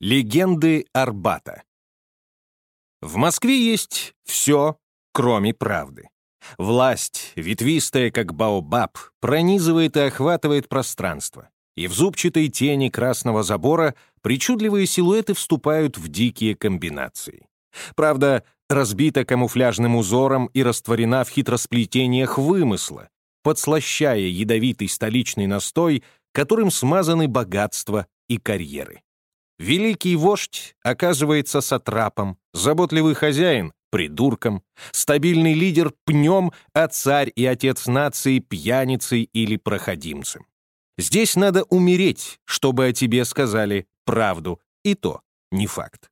Легенды Арбата В Москве есть все, кроме правды. Власть, ветвистая, как баобаб, пронизывает и охватывает пространство. И в зубчатой тени красного забора причудливые силуэты вступают в дикие комбинации. Правда, разбита камуфляжным узором и растворена в хитросплетениях вымысла, подслащая ядовитый столичный настой, которым смазаны богатства и карьеры. Великий вождь оказывается сатрапом, заботливый хозяин — придурком, стабильный лидер — пнем, а царь и отец нации — пьяницей или проходимцем. Здесь надо умереть, чтобы о тебе сказали правду, и то не факт.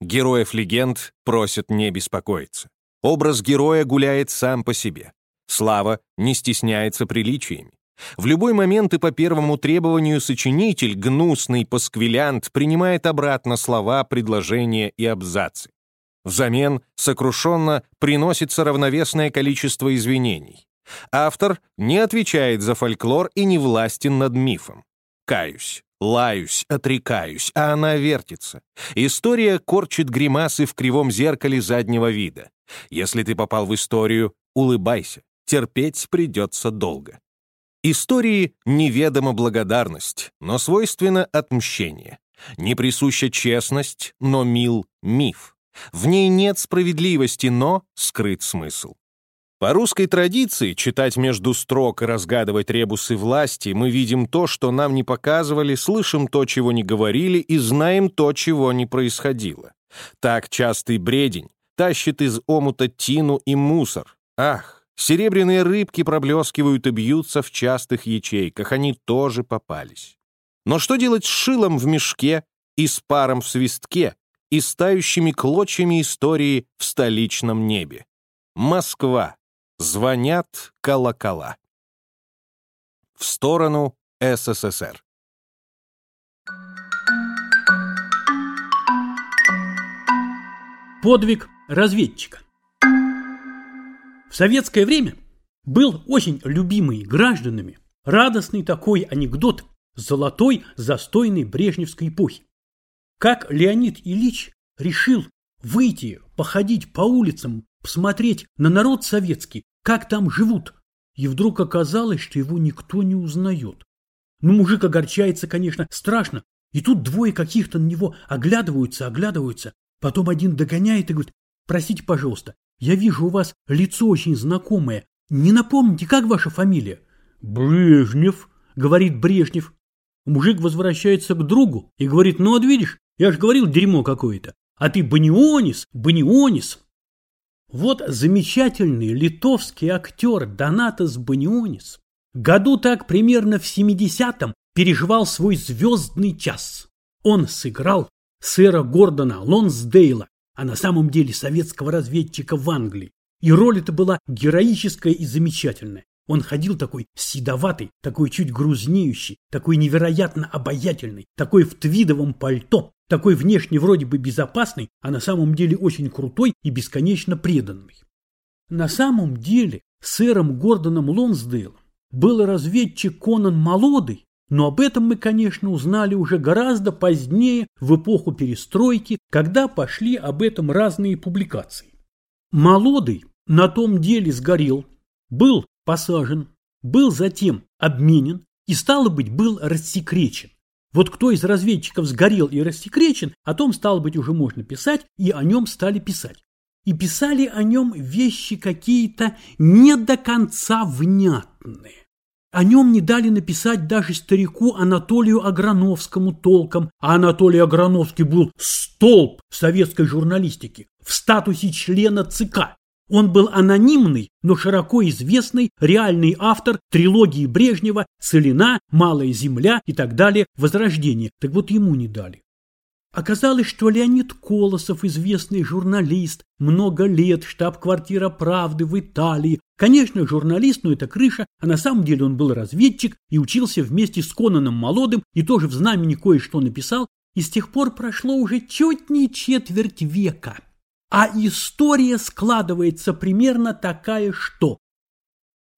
Героев легенд просят не беспокоиться. Образ героя гуляет сам по себе. Слава не стесняется приличиями. В любой момент и по первому требованию сочинитель, гнусный пасквилянт, принимает обратно слова, предложения и абзацы. Взамен сокрушенно приносится равновесное количество извинений. Автор не отвечает за фольклор и не властен над мифом. Каюсь, лаюсь, отрекаюсь, а она вертится. История корчит гримасы в кривом зеркале заднего вида. Если ты попал в историю, улыбайся, терпеть придется долго. Истории неведома благодарность, но свойственно отмщение. Не присуща честность, но мил миф. В ней нет справедливости, но скрыт смысл. По русской традиции читать между строк и разгадывать ребусы власти мы видим то, что нам не показывали, слышим то, чего не говорили, и знаем то, чего не происходило. Так частый бредень тащит из омута тину и мусор. Ах, Серебряные рыбки проблескивают и бьются в частых ячейках, они тоже попались. Но что делать с шилом в мешке и с паром в свистке и с тающими клочьями истории в столичном небе? Москва. Звонят колокола. В сторону СССР. Подвиг разведчика. В советское время был очень любимый гражданами радостный такой анекдот золотой застойной брежневской эпохи. Как Леонид Ильич решил выйти, походить по улицам, посмотреть на народ советский, как там живут, и вдруг оказалось, что его никто не узнает. Ну, мужик огорчается, конечно, страшно, и тут двое каких-то на него оглядываются, оглядываются, потом один догоняет и говорит, простите, пожалуйста, я вижу у вас лицо очень знакомое. Не напомните, как ваша фамилия? Брежнев, говорит Брежнев. Мужик возвращается к другу и говорит, ну вот видишь, я же говорил дерьмо какое-то. А ты Банионис, Банионис. Вот замечательный литовский актер Донатас Банионис году так примерно в 70-м переживал свой звездный час. Он сыграл сэра Гордона Лонсдейла а на самом деле советского разведчика в Англии. И роль эта была героическая и замечательная. Он ходил такой седоватый, такой чуть грузнеющий, такой невероятно обаятельный, такой в твидовом пальто, такой внешне вроде бы безопасный, а на самом деле очень крутой и бесконечно преданный. На самом деле сэром Гордоном Лонсдейлом был разведчик Конан Молодый, но об этом мы, конечно, узнали уже гораздо позднее, в эпоху перестройки, когда пошли об этом разные публикации. Молодый на том деле сгорел, был посажен, был затем обменен и, стало быть, был рассекречен. Вот кто из разведчиков сгорел и рассекречен, о том, стало быть, уже можно писать, и о нем стали писать. И писали о нем вещи какие-то не до конца внятные. О нем не дали написать даже старику Анатолию Аграновскому толком, а Анатолий Аграновский был столб советской журналистики в статусе члена ЦК. Он был анонимный, но широко известный реальный автор трилогии Брежнева «Целина», «Малая земля» и так далее «Возрождение». Так вот ему не дали. Оказалось, что Леонид Колосов, известный журналист, много лет штаб-квартира «Правды» в Италии. Конечно, журналист, но это крыша, а на самом деле он был разведчик и учился вместе с Конаном Молодым и тоже в знамени кое-что написал. И с тех пор прошло уже чуть не четверть века. А история складывается примерно такая, что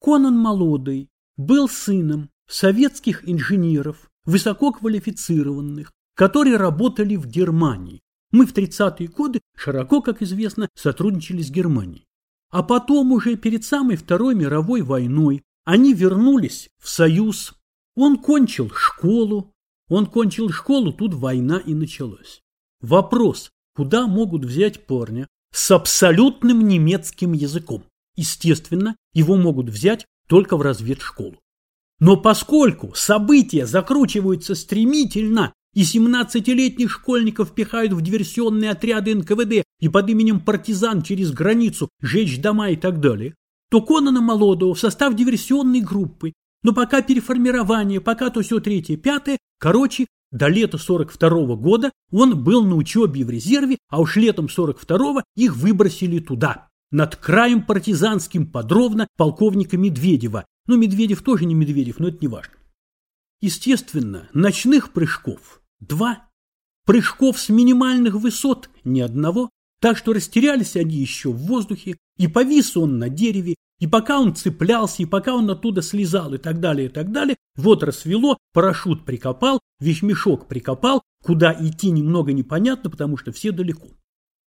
Конан Молодый был сыном советских инженеров, высококвалифицированных, которые работали в Германии. Мы в 30-е годы широко, как известно, сотрудничали с Германией. А потом уже перед самой Второй мировой войной они вернулись в Союз. Он кончил школу. Он кончил школу, тут война и началась. Вопрос, куда могут взять парня с абсолютным немецким языком? Естественно, его могут взять только в разведшколу. Но поскольку события закручиваются стремительно, и 17-летних школьников пихают в диверсионные отряды НКВД и под именем партизан через границу жечь дома и так далее, то Конана Молодого в состав диверсионной группы, но пока переформирование, пока то все третье, пятое, короче, до лета 42 -го года он был на учебе в резерве, а уж летом 42-го их выбросили туда, над краем партизанским подробно полковника Медведева. Ну, Медведев тоже не Медведев, но это не важно. Естественно, ночных прыжков два, прыжков с минимальных высот ни одного, так что растерялись они еще в воздухе, и повис он на дереве, и пока он цеплялся, и пока он оттуда слезал, и так далее, и так далее, вот рассвело, парашют прикопал, вещмешок прикопал, куда идти немного непонятно, потому что все далеко.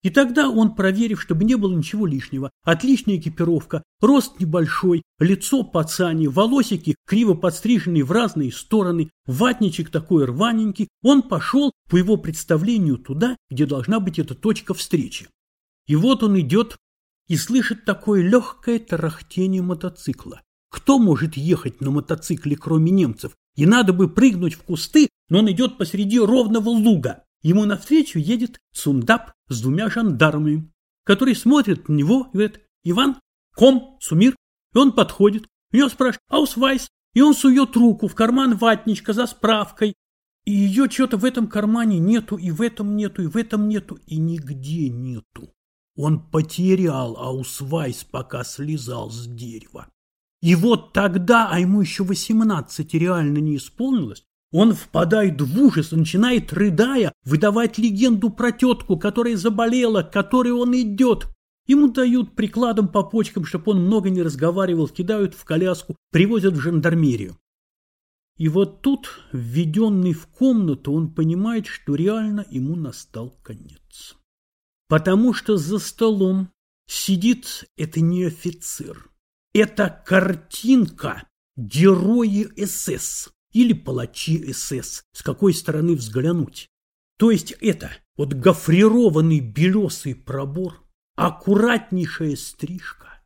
И тогда он, проверив, чтобы не было ничего лишнего, отличная экипировка, рост небольшой, лицо пацани, волосики криво подстриженные в разные стороны, ватничек такой рваненький, он пошел, по его представлению, туда, где должна быть эта точка встречи. И вот он идет и слышит такое легкое тарахтение мотоцикла. Кто может ехать на мотоцикле, кроме немцев? И надо бы прыгнуть в кусты, но он идет посреди ровного луга. Ему навстречу едет Цундап с двумя жандармами, которые смотрят на него и говорят «Иван, ком, сумир». И он подходит, у него спрашивают «Аусвайс», и он сует руку в карман ватничка за справкой. И ее что-то в этом кармане нету, и в этом нету, и в этом нету, и нигде нету. Он потерял Аусвайс, пока слезал с дерева. И вот тогда, а ему еще восемнадцать реально не исполнилось, он впадает в ужас, начинает, рыдая, выдавать легенду про тетку, которая заболела, к которой он идет. Ему дают прикладом по почкам, чтобы он много не разговаривал, кидают в коляску, привозят в жандармерию. И вот тут, введенный в комнату, он понимает, что реально ему настал конец. Потому что за столом сидит это не офицер. Это картинка герои СС или палачи СС, с какой стороны взглянуть. То есть это вот гофрированный белесый пробор, аккуратнейшая стрижка,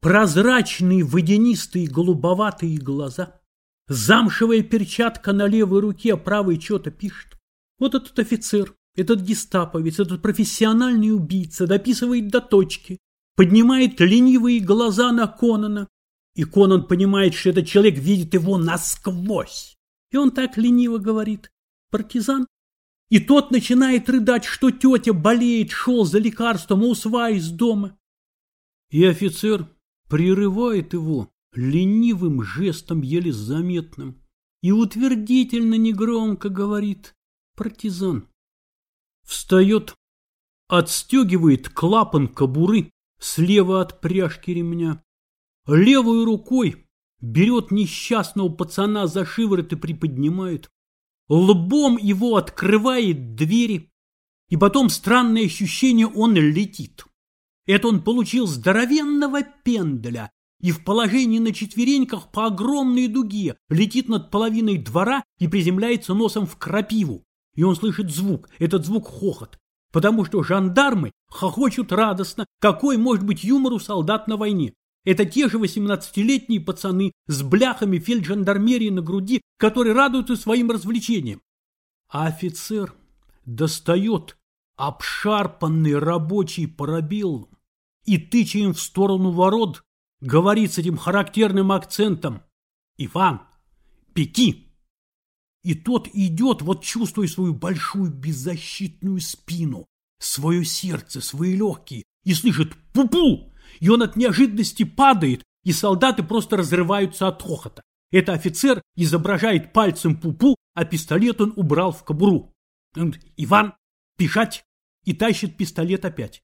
прозрачные водянистые голубоватые глаза, замшевая перчатка на левой руке, а правой что-то пишет. Вот этот офицер, этот гестаповец, этот профессиональный убийца дописывает до точки, поднимает ленивые глаза на Конана, и Конан понимает, что этот человек видит его насквозь. И он так лениво говорит «Партизан?» И тот начинает рыдать, что тетя болеет, шел за лекарством, усва из дома. И офицер прерывает его ленивым жестом, еле заметным, и утвердительно негромко говорит «Партизан». Встает, отстегивает клапан кобуры слева от пряжки ремня, левой рукой берет несчастного пацана за шиворот и приподнимает, лбом его открывает двери, и потом странное ощущение он летит. Это он получил здоровенного пенделя и в положении на четвереньках по огромной дуге летит над половиной двора и приземляется носом в крапиву. И он слышит звук, этот звук хохот, потому что жандармы хохочут радостно, какой может быть юмор у солдат на войне. Это те же 18-летние пацаны с бляхами фельджандармерии на груди, которые радуются своим развлечениям. А офицер достает обшарпанный рабочий парабеллум и, тыча им в сторону ворот, говорит с этим характерным акцентом «Иван, пеки!» И тот идет, вот чувствуя свою большую беззащитную спину, свое сердце, свои легкие, и слышит «пу-пу!» И он от неожиданности падает, и солдаты просто разрываются от хохота. Это офицер изображает пальцем пупу, а пистолет он убрал в кобуру. Иван, бежать, и тащит пистолет опять.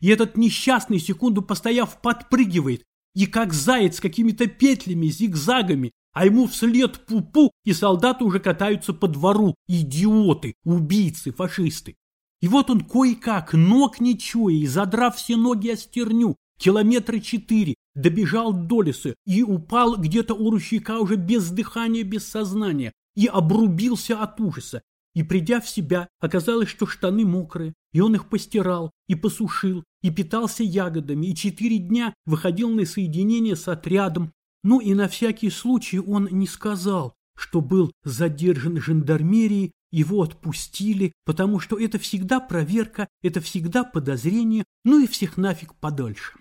И этот несчастный, секунду постояв, подпрыгивает, и как заяц какими-то петлями, зигзагами, а ему вслед пупу, и солдаты уже катаются по двору. Идиоты, убийцы, фашисты. И вот он кое-как, ног не чуя, и задрав все ноги о стерню, километра четыре, добежал до леса и упал где-то у ручейка уже без дыхания, без сознания, и обрубился от ужаса. И придя в себя, оказалось, что штаны мокрые, и он их постирал, и посушил, и питался ягодами, и четыре дня выходил на соединение с отрядом. Ну и на всякий случай он не сказал, что был задержан жандармерией, его отпустили, потому что это всегда проверка, это всегда подозрение, ну и всех нафиг подальше.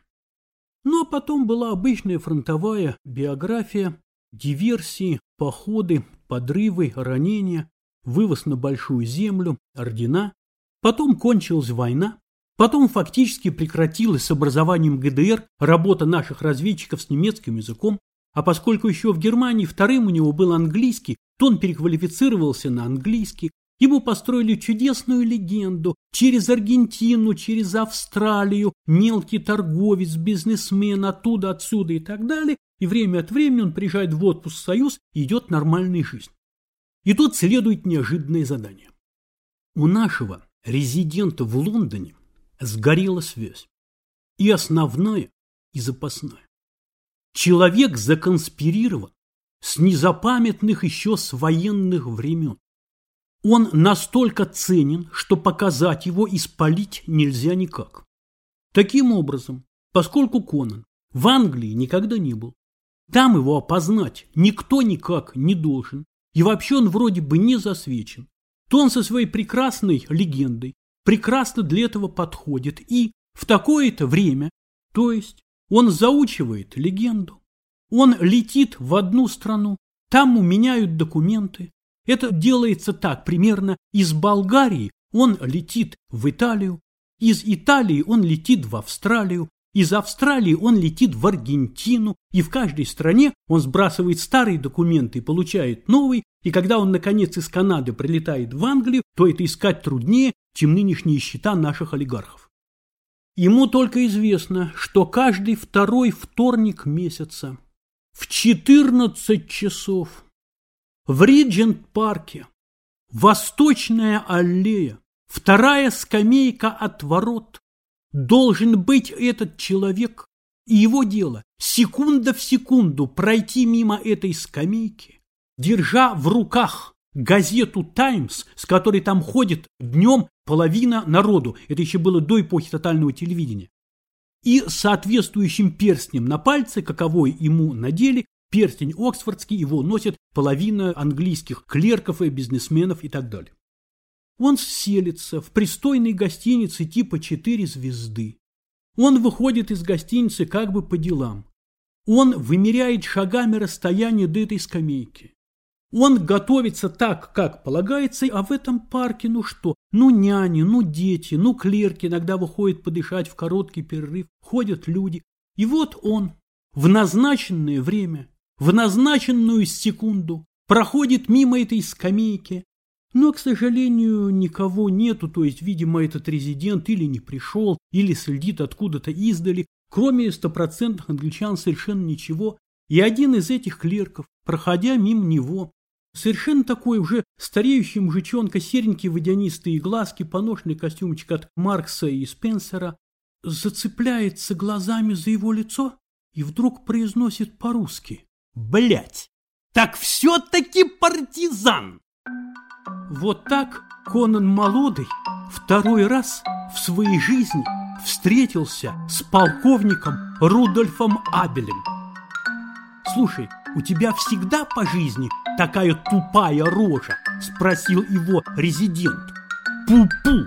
Ну а потом была обычная фронтовая биография, диверсии, походы, подрывы, ранения, вывоз на большую землю, ордена. Потом кончилась война. Потом фактически прекратилась с образованием ГДР работа наших разведчиков с немецким языком. А поскольку еще в Германии вторым у него был английский, то он переквалифицировался на английский. Ему построили чудесную легенду. Через Аргентину, через Австралию, мелкий торговец, бизнесмен, оттуда, отсюда и так далее. И время от времени он приезжает в отпуск в Союз и идет нормальной жизнь. И тут следует неожиданное задание. У нашего резидента в Лондоне сгорела связь. И основная, и запасная. Человек законспирирован с незапамятных еще с военных времен. Он настолько ценен, что показать его и спалить нельзя никак. Таким образом, поскольку Конан в Англии никогда не был, там его опознать никто никак не должен, и вообще он вроде бы не засвечен, то он со своей прекрасной легендой прекрасно для этого подходит и в такое-то время, то есть он заучивает легенду, он летит в одну страну, там ему меняют документы. Это делается так, примерно из Болгарии он летит в Италию, из Италии он летит в Австралию, из Австралии он летит в Аргентину, и в каждой стране он сбрасывает старые документы и получает новый, и когда он, наконец, из Канады прилетает в Англию, то это искать труднее, чем нынешние счета наших олигархов. Ему только известно, что каждый второй вторник месяца в 14 часов в Риджент-парке. Восточная аллея, вторая скамейка от ворот, должен быть этот человек, и его дело секунда в секунду пройти мимо этой скамейки, держа в руках газету «Таймс», с которой там ходит днем половина народу, это еще было до эпохи тотального телевидения, и соответствующим перстнем на пальце, каковой ему надели, перстень оксфордский, его носит половина английских клерков и бизнесменов и так далее. Он селится в пристойной гостинице типа «Четыре звезды». Он выходит из гостиницы как бы по делам. Он вымеряет шагами расстояние до этой скамейки. Он готовится так, как полагается, а в этом парке, ну что, ну няни, ну дети, ну клерки иногда выходят подышать в короткий перерыв, ходят люди. И вот он в назначенное время, в назначенную секунду проходит мимо этой скамейки, но, к сожалению, никого нету, то есть, видимо, этот резидент или не пришел, или следит откуда-то издали, кроме стопроцентных англичан совершенно ничего, и один из этих клерков, проходя мимо него, Совершенно такой уже стареющий мужичонка, серенькие водянистые глазки, поношенный костюмчик от Маркса и Спенсера, зацепляется глазами за его лицо и вдруг произносит по-русски «Блядь! Так все-таки партизан!» Вот так Конан Молодый второй раз в своей жизни встретился с полковником Рудольфом Абелем. Слушай, у тебя всегда по жизни такая тупая рожа?» – спросил его резидент. «Пу-пу!»